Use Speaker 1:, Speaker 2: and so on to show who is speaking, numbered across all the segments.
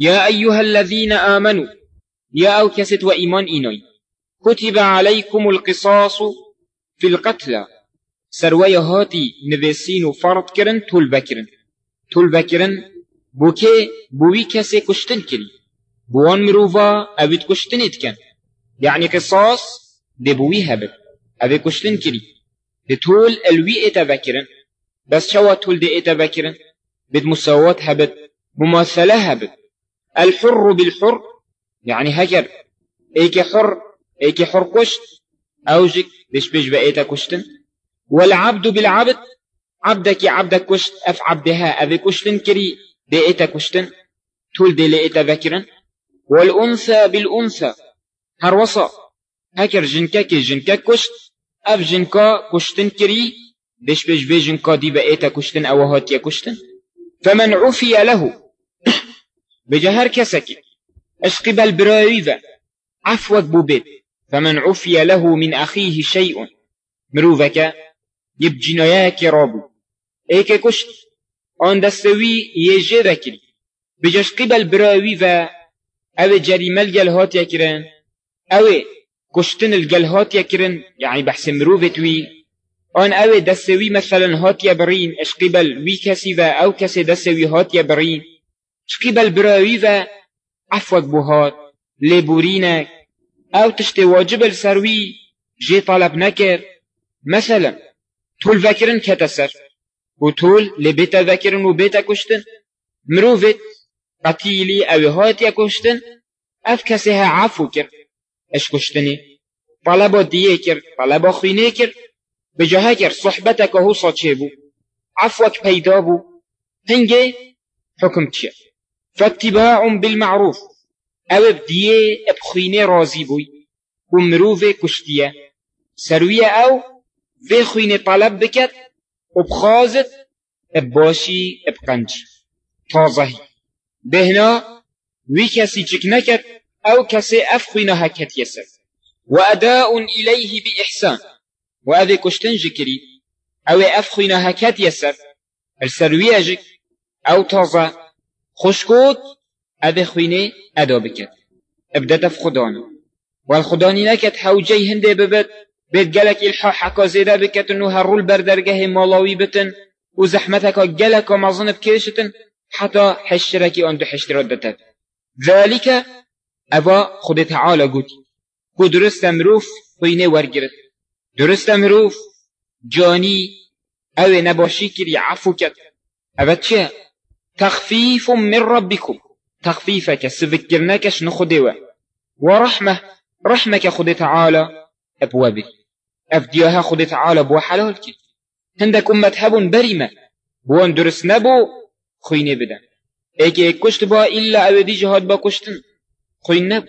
Speaker 1: يا أيها الذين آمنوا يا أو كست وإيمان إينوي كتب عليكم القصاص في القتلى سروية هاتي نفسين فرض كرن تول بكرن. تول بكرن بوكي بوي كسي كشتن كري. بوان مروفا أبيت كشتن إتكن. يعني قصاص دي بوي هبت. أبي كشتن كري. دي تول الوي اتبكرن بس شوا تول دي اتبكرن بد مساواة هبت. مماثلة هبت. الحر بالحر يعني هكر إيكي حر إيكي حر كشت أوجك ديش بيش بقيتا كشتن. والعبد بالعبد عبدك عبدك كشت أف عبدها افي كشتن كري بقيتا كشتن. تول دي لقيتا ذكرا والأنثى بالأنثى هروصا هكر جنكا كي جنكا كشت. أف جنكا كشتن كري ديش بيش بي جنكا دي بقيتا كشتن أو هاتيا كشتن. فمن عفي له بجهر كسكي اش قبل برايذا عفوك بوبيت فمن عفي له من أخيه شيء مروفك يب جناياك رابو ايك كشت آن دستوي يجي ذكري بجاش قبل براوي و أو جريمة الجلهات يكرن أو كشتن الجلهات يكرن يعني بحث مروفتوي آن أو دستوي مثلا هات يبرين اش قبل وي كسي و أو كسي دستوي هات يبرين اش قبل براوي و عفوك بوهات لبورينك أو تشتي واجب السروي جي طلب نكر مثلا طول فكرن كتسر وطول لبيتا ذكرن وبيتا كشتن مروفت قتيلي أو هاتيا كشتن اف كسيها عفو كر اش كشتني طلبا ديه كر طلبا خيني كر بجاها كر صحبتك هو صاچه عفوك پیدا بو هنگه حكم تشه فاتباع بالمعروف. أو بديه ابخيني رازي بوي ومروفي كشتيه سروية أو في خوين طلب بكت وبخازت باشي بقنج تازهي بهنا وي كسي جكنكت أو كسي اف خوينها هكت يسر واداء اليه بإحسان. وأذي كشتن جكري أو اف خوينها هكت يسر السروية جك أو تازه خشكوت أذي خويني أدا بكت ابدت في خدانه والخداني نكت حوجي هنده ببت بيت جلك إلحا حكا زيدا بكت انو هرول بردرگه مالاوي بتن وزحمتك جلك ومظن بكيشتن حتى حشركي أن حشت ردتت ذلك أبا خد تعالى قوت كو درست مروف خوينه ورگرت درست مروف جاني أو نباشي كري عفو كت أبا چه تخفيف من ربكم. تخفيفك سفكرناكش نخدوا ورحمة رحمك خد تعالى أبوابي. أفديها خد تعالى بو حلالك هندك أمة هبون بريمة. بوان درس نبو خويني بدن إيكي كشت با إلا أو دي جهاد با كشتن. خوين نبو.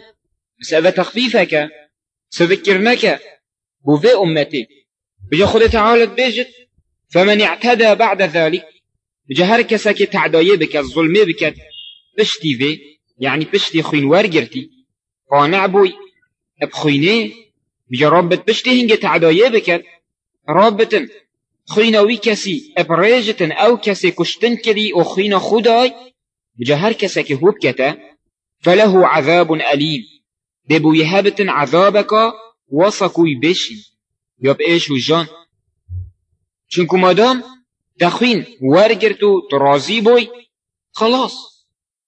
Speaker 1: بس أذا تخفيفك سذكرناك بو في أمتي. بجا خد تعالى بيجت. فمن اعتدى بعد ذلك بجا هر كسك تعدايه بك الظلم بك بشتي في يعني بشتي خوين وارجرتي قانع بوي بخوينه بجا رابط بشتي هنگه تعدايه بكت رابطن خوينا وي كسي ابريجتن أو كسي كشتن كدي أو خوينا خداي بجا هر كسي كهوب كتا فله عذاب أليم دبو يهبتن عذابك وصكوي بشي يب إيش وجان چونكو مادام دخوين ورگرتو ترازي بوي خلاص.